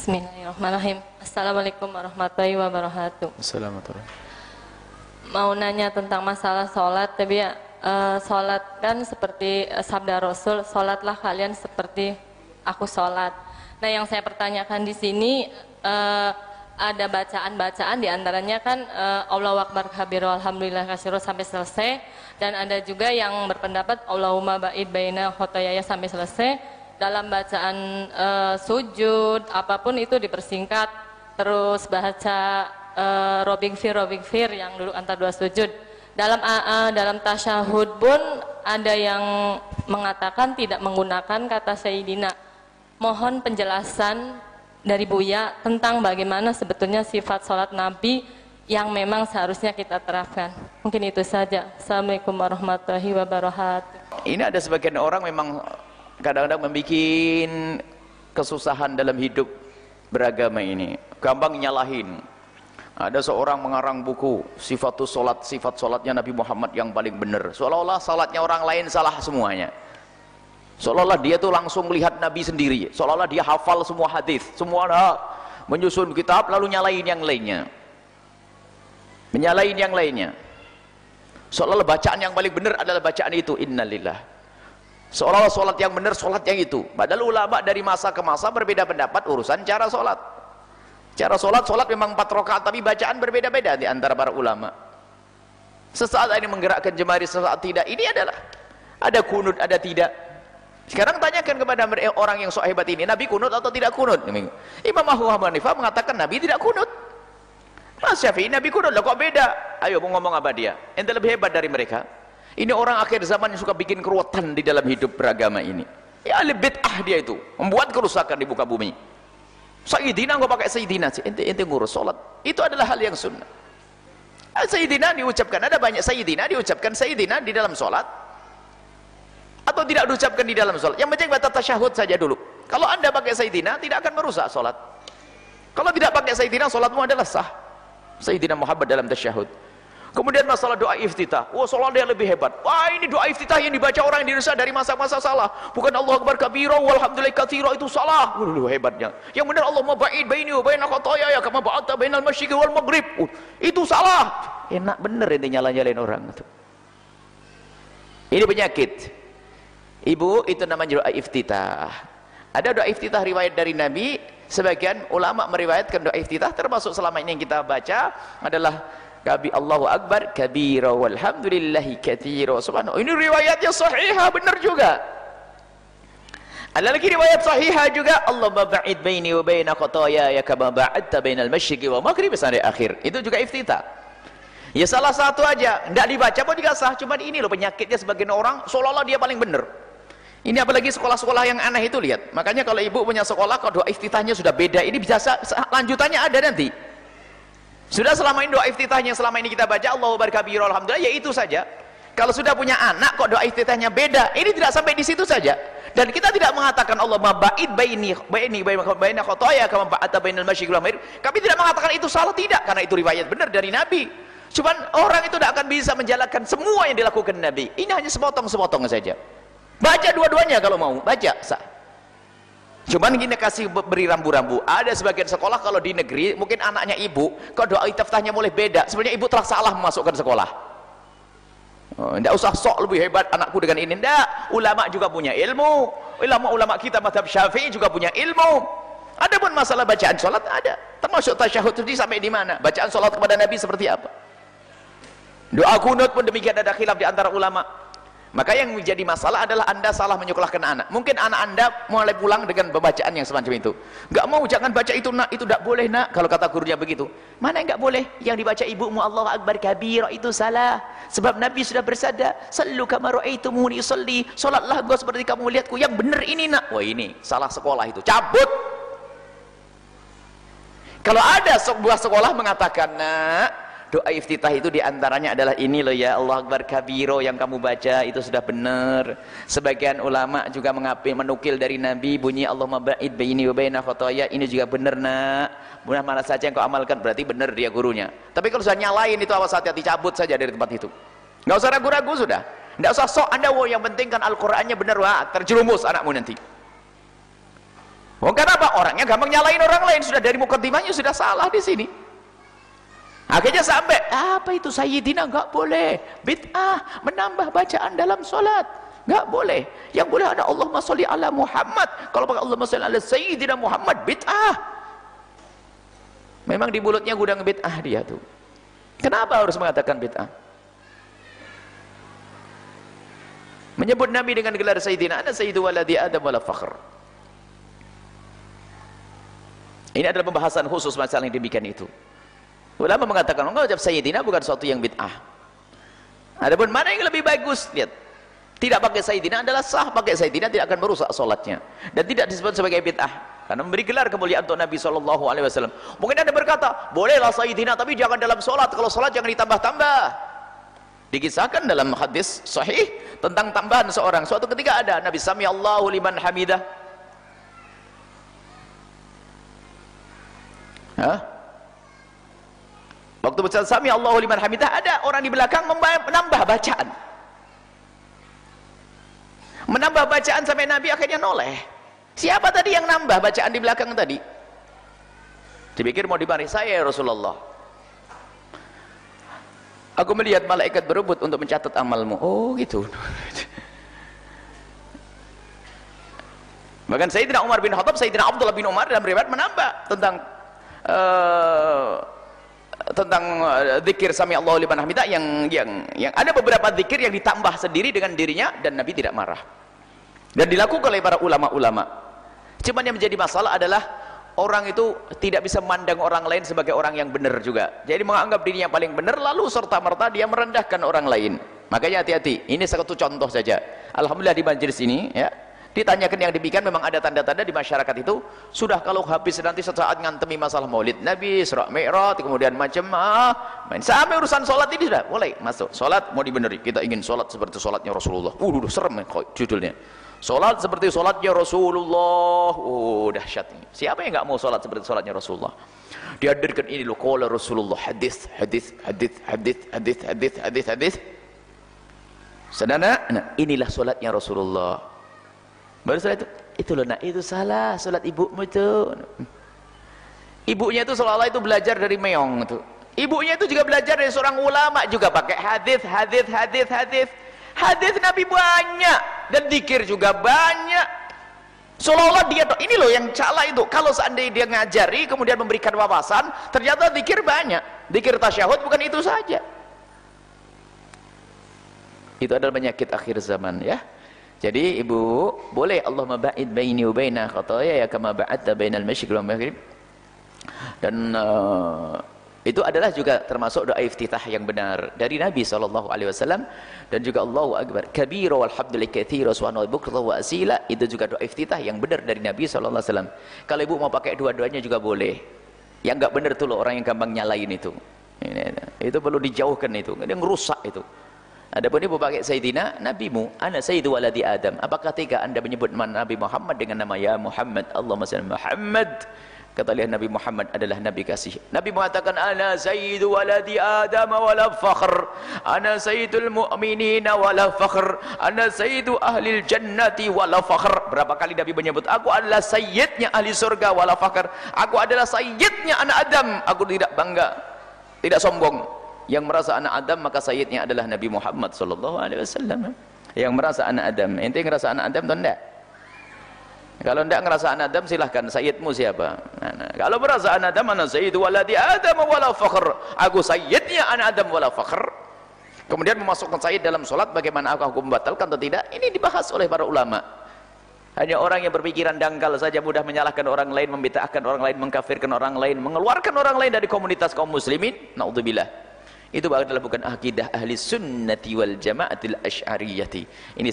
Bismillahirrahmanirrahim. Assalamualaikum warahmatullahi wabarakatuh. Assalamualaikum. Mau nanya tentang masalah sholat, tapi ya eh, sholat kan seperti eh, sabda Rasul, sholatlah kalian seperti aku sholat. Nah yang saya pertanyakan di sini eh, ada bacaan-bacaan di antaranya kan eh, Allah Akbar kabir alhamdulillah kasiro sampai selesai dan ada juga yang berpendapat Allahumma ba'id baina khotoyaya sampai selesai dalam bacaan eh, sujud apa pun itu dipersingkat. Terus baca uh, robing fir robing fir yang dulu antar dua sujud. Dalam AA dalam tasyahud pun ada yang mengatakan tidak menggunakan kata Sayyidina. Mohon penjelasan dari Buya tentang bagaimana sebetulnya sifat sholat Nabi yang memang seharusnya kita terapkan. Mungkin itu saja. Assalamualaikum warahmatullahi wabarakatuh. Ini ada sebagian orang memang kadang-kadang membuat kesusahan dalam hidup beragama ini. Gampang nyalahin. Ada seorang mengarang buku sifatus solat, sifat solatnya Nabi Muhammad yang paling benar. Seolah-olah salatnya orang lain salah semuanya. Seolah-olah dia tuh langsung melihat Nabi sendiri. Seolah-olah dia hafal semua hadis, semua menyusun kitab lalu nyalain yang lainnya. Menyalain yang lainnya. Seolah-olah bacaan yang paling benar adalah bacaan itu. Innalillah seolah-olah sholat yang benar sholat yang itu. Padahal ulama dari masa ke masa berbeda pendapat urusan cara sholat. Cara sholat sholat memang empat rakaat tapi bacaan berbeda-beda di antara para ulama. Sesaat ini menggerakkan jemari sesaat tidak. Ini adalah ada kunut ada tidak. Sekarang tanyakan kepada orang yang sok hebat ini Nabi kunut atau tidak kunut? Imam Abu Hanifah mengatakan Nabi tidak kunut. Mas Syafi'i Nabi kunut. Lah kok beda? Ayo mau ngomong apa dia? Ente lebih hebat dari mereka ini orang akhir zaman yang suka bikin keruwetan di dalam hidup beragama ini. Ya lebih ah dia itu, membuat kerusakan di muka bumi. Sayyidina enggak pakai Sayyidina ente ente ngurus salat. Itu adalah hal yang sunnah. Ah, Sayyidina diucapkan, ada banyak Sayyidina diucapkan Sayyidina di dalam salat. Atau tidak diucapkan di dalam salat. Yang penting baca tasyahud saja dulu. Kalau anda pakai Sayyidina, tidak akan merusak salat. Kalau tidak pakai Sayyidina, salatmu adalah sah. Sayyidina Muhammad dalam tasyahud. Kemudian masalah doa iftitah. Wah, sholat dia lebih hebat. Wah, ini doa iftitah yang dibaca orang di Indonesia dari masa-masa salah. Bukan Allah Akbar kabira walhamdulillah katsira itu salah. Waduh, hebatnya. Yang benar Allah ba'id baini wa baina khotoya ya kama ba'ata bainal masyriqi wal maghrib. Uh, itu salah. Enak bener ini nyala-nyalain orang itu. Ini penyakit. Ibu, itu namanya doa iftitah. Ada doa iftitah riwayat dari Nabi, sebagian ulama meriwayatkan doa iftitah termasuk selama ini yang kita baca adalah Kabi Allahu Akbar kabira walhamdulillahi kathira. Subhanallah. Ini riwayatnya sahihah benar juga. Ada lagi riwayat sahihah juga. Allah ba'id baini wa baina khataya ya kama ba'adta bainal masyriqi wa maghrib sampai akhir. Itu juga iftitah. Ya salah satu aja. Tidak dibaca pun juga sah. Cuma ini loh penyakitnya sebagian orang seolah-olah dia paling benar. Ini apalagi sekolah-sekolah yang aneh itu lihat. Makanya kalau ibu punya sekolah kalau doa iftitahnya sudah beda. Ini bisa lanjutannya ada nanti sudah selama ini doa iftitahnya selama ini kita baca Allahu barkabir alhamdulillah ya itu saja. Kalau sudah punya anak kok doa iftitahnya beda. Ini tidak sampai di situ saja. Dan kita tidak mengatakan Allah mabaid baini baini baina khotoya kama ba'ata bainal masyriqi wal. Kami tidak mengatakan itu salah tidak karena itu riwayat benar dari Nabi. Cuman orang itu tidak akan bisa menjalankan semua yang dilakukan Nabi. Ini hanya sepotong-sepotong saja. Baca dua-duanya kalau mau, baca sah. Cuman gini kasih beri rambu-rambu. Ada sebagian sekolah kalau di negeri mungkin anaknya ibu, kok doa iftitahnya mulai beda. Sebenarnya ibu telah salah memasukkan sekolah. Oh, tidak usah sok lebih hebat anakku dengan ini. Tidak. Ulama juga punya ilmu. Ulama-ulama kita madhab syafi'i juga punya ilmu. Ada pun masalah bacaan sholat ada. Termasuk tasyahud tadi sampai di mana? Bacaan sholat kepada Nabi seperti apa? Doa kunut pun demikian ada khilaf di antara ulama. Maka yang menjadi masalah adalah anda salah menyekolahkan anak. Mungkin anak anda mulai pulang dengan pembacaan yang semacam itu. Enggak mau, jangan baca itu nak, itu tidak boleh nak. Kalau kata gurunya begitu. Mana yang enggak boleh? Yang dibaca ibumu Allah Akbar kabir itu salah. Sebab Nabi sudah bersabda, "Sallu kama ra'aitumuni usolli." Salatlah engkau seperti kamu lihatku. Yang benar ini nak. Wah ini salah sekolah itu. Cabut. Kalau ada sebuah sekolah mengatakan, "Nak, doa iftitah itu di antaranya adalah ini loh ya Allah Akbar kabiro yang kamu baca itu sudah benar. Sebagian ulama juga mengapi menukil dari Nabi bunyi Allah maba'id baini wa baina khotoya ini juga benar nak. Benar mana saja yang kau amalkan berarti benar dia gurunya. Tapi kalau sudah nyalain itu awas hati-hati cabut saja dari tempat itu. Nggak usah ragu-ragu sudah. Nggak usah sok anda wow yang penting kan Al-Qur'annya benar. Wah terjerumus anakmu nanti. Oh, kenapa? Orangnya gampang nyalain orang lain. Sudah dari mukadimahnya sudah salah di sini. Akhirnya sampai, apa itu Sayyidina? Enggak boleh. Bid'ah, menambah bacaan dalam solat. Enggak boleh. Yang boleh ada Allahumma salli ala Muhammad. Kalau pakai Allahumma salli ala Sayyidina Muhammad, bid'ah. Memang di mulutnya gudang bid'ah dia tuh. Kenapa harus mengatakan bid'ah? Menyebut Nabi dengan gelar Sayyidina, ada Sayyidu waladi Adam wala fakhr. Ini adalah pembahasan khusus masalah yang demikian itu. Ulama mengatakan, enggak ucap Sayyidina bukan suatu yang bid'ah. Adapun mana yang lebih bagus? Lihat. Tidak pakai Sayyidina adalah sah, pakai Sayyidina tidak akan merusak solatnya. Dan tidak disebut sebagai bid'ah. Karena memberi gelar kemuliaan untuk Nabi SAW. Mungkin anda berkata, bolehlah Sayyidina, tapi jangan dalam solat. Kalau solat jangan ditambah-tambah. Dikisahkan dalam hadis sahih tentang tambahan seorang. Suatu ketika ada Nabi Sami Allahu liman hamidah Hah? Waktu baca sami Allahu liman hamidah ada orang di belakang menambah bacaan. Menambah bacaan sampai Nabi akhirnya noleh. Siapa tadi yang nambah bacaan di belakang tadi? Dipikir mau dimari saya ya Rasulullah. Aku melihat malaikat berebut untuk mencatat amalmu. Oh gitu. Bahkan Sayyidina Umar bin Khattab, Sayyidina Abdullah bin Umar dalam riwayat menambah tentang uh, tentang uh, zikir sami Allah liman hamidah yang yang yang ada beberapa zikir yang ditambah sendiri dengan dirinya dan Nabi tidak marah. Dan dilakukan oleh para ulama-ulama. Cuman yang menjadi masalah adalah orang itu tidak bisa memandang orang lain sebagai orang yang benar juga. Jadi menganggap dirinya paling benar lalu serta merta dia merendahkan orang lain. Makanya hati-hati. Ini satu contoh saja. Alhamdulillah di majelis ini ya ditanyakan yang demikian memang ada tanda-tanda di masyarakat itu sudah kalau habis nanti sesaat ngantemi masalah maulid Nabi, Surah Mi'raj, kemudian macam ah, main sampai urusan sholat ini sudah mulai masuk. Sholat mau dibeneri kita ingin sholat seperti sholatnya Rasulullah. Uh udah serem ya judulnya. Sholat seperti sholatnya Rasulullah. Uh dahsyat ini. Siapa yang nggak mau sholat seperti sholatnya Rasulullah? Dihadirkan ini loh kala Rasulullah hadis hadis hadis hadis hadis hadis hadis hadis. Sedana, nah inilah sholatnya Rasulullah baru setelah itu itu loh nak itu salah solat ibumu itu. Ibunya itu seolah-olah itu belajar dari meong itu. Ibunya itu juga belajar dari seorang ulama juga pakai hadis hadis hadis hadis. Hadis nabi banyak dan dikir juga banyak. Seolah-olah dia ini loh yang salah itu. Kalau seandainya dia ngajari kemudian memberikan wawasan ternyata dikir banyak. Dikir tasyahud bukan itu saja. Itu adalah penyakit akhir zaman ya jadi ibu, boleh Allah maba'id baini wa baina khataya ya kama ba'adta bainal masyriq wal maghrib. Dan uh, itu adalah juga termasuk doa iftitah yang benar dari Nabi sallallahu alaihi wasallam dan juga Allahu akbar kabira walhamdulillah katsira subhanahu wa wa asila itu juga doa iftitah yang benar dari Nabi sallallahu alaihi wasallam. Kalau ibu mau pakai dua-duanya juga boleh. Yang enggak benar tuh loh orang yang gampang nyalain itu. Itu perlu dijauhkan itu. Dia ngerusak itu. Adapun ibu pakai Sayyidina, nabimu, ana sayyidu waladi Adam. Apakah tega anda menyebut Nabi Muhammad dengan nama ya Muhammad? Allahumma salli Muhammad. Kata lihat Nabi Muhammad adalah Nabi kasih. Nabi mengatakan, ana sayyidu waladi Adam wala fakhr. Ana sayyidul mu'minin wala fakhr. Ana sayyidu ahli jannati wala fakhr. Berapa kali Nabi menyebut, aku adalah sayyidnya ahli surga wala fakhr. Aku adalah sayyidnya anak Adam. Aku tidak bangga, tidak sombong yang merasa anak Adam maka sayyidnya adalah Nabi Muhammad sallallahu alaihi wasallam. Yang merasa anak Adam. Ente ngerasa anak Adam atau enggak? Kalau enggak ngerasa anak Adam silahkan. Sayyidmu siapa? Nah, nah. kalau merasa anak Adam mana sayyidu waladi Adam wala fakhr? Aku sayyidnya anak Adam wala fakhr. Kemudian memasukkan sayyid dalam solat bagaimana aku, aku membatalkan atau tidak? Ini dibahas oleh para ulama. Hanya orang yang berpikiran dangkal saja mudah menyalahkan orang lain membid'ahkan orang lain mengkafirkan orang lain mengeluarkan orang lain dari komunitas kaum muslimin. Naudzubillah itu adalah bukan akidah ahli sunnati wal jamaatil asy'ariyati ini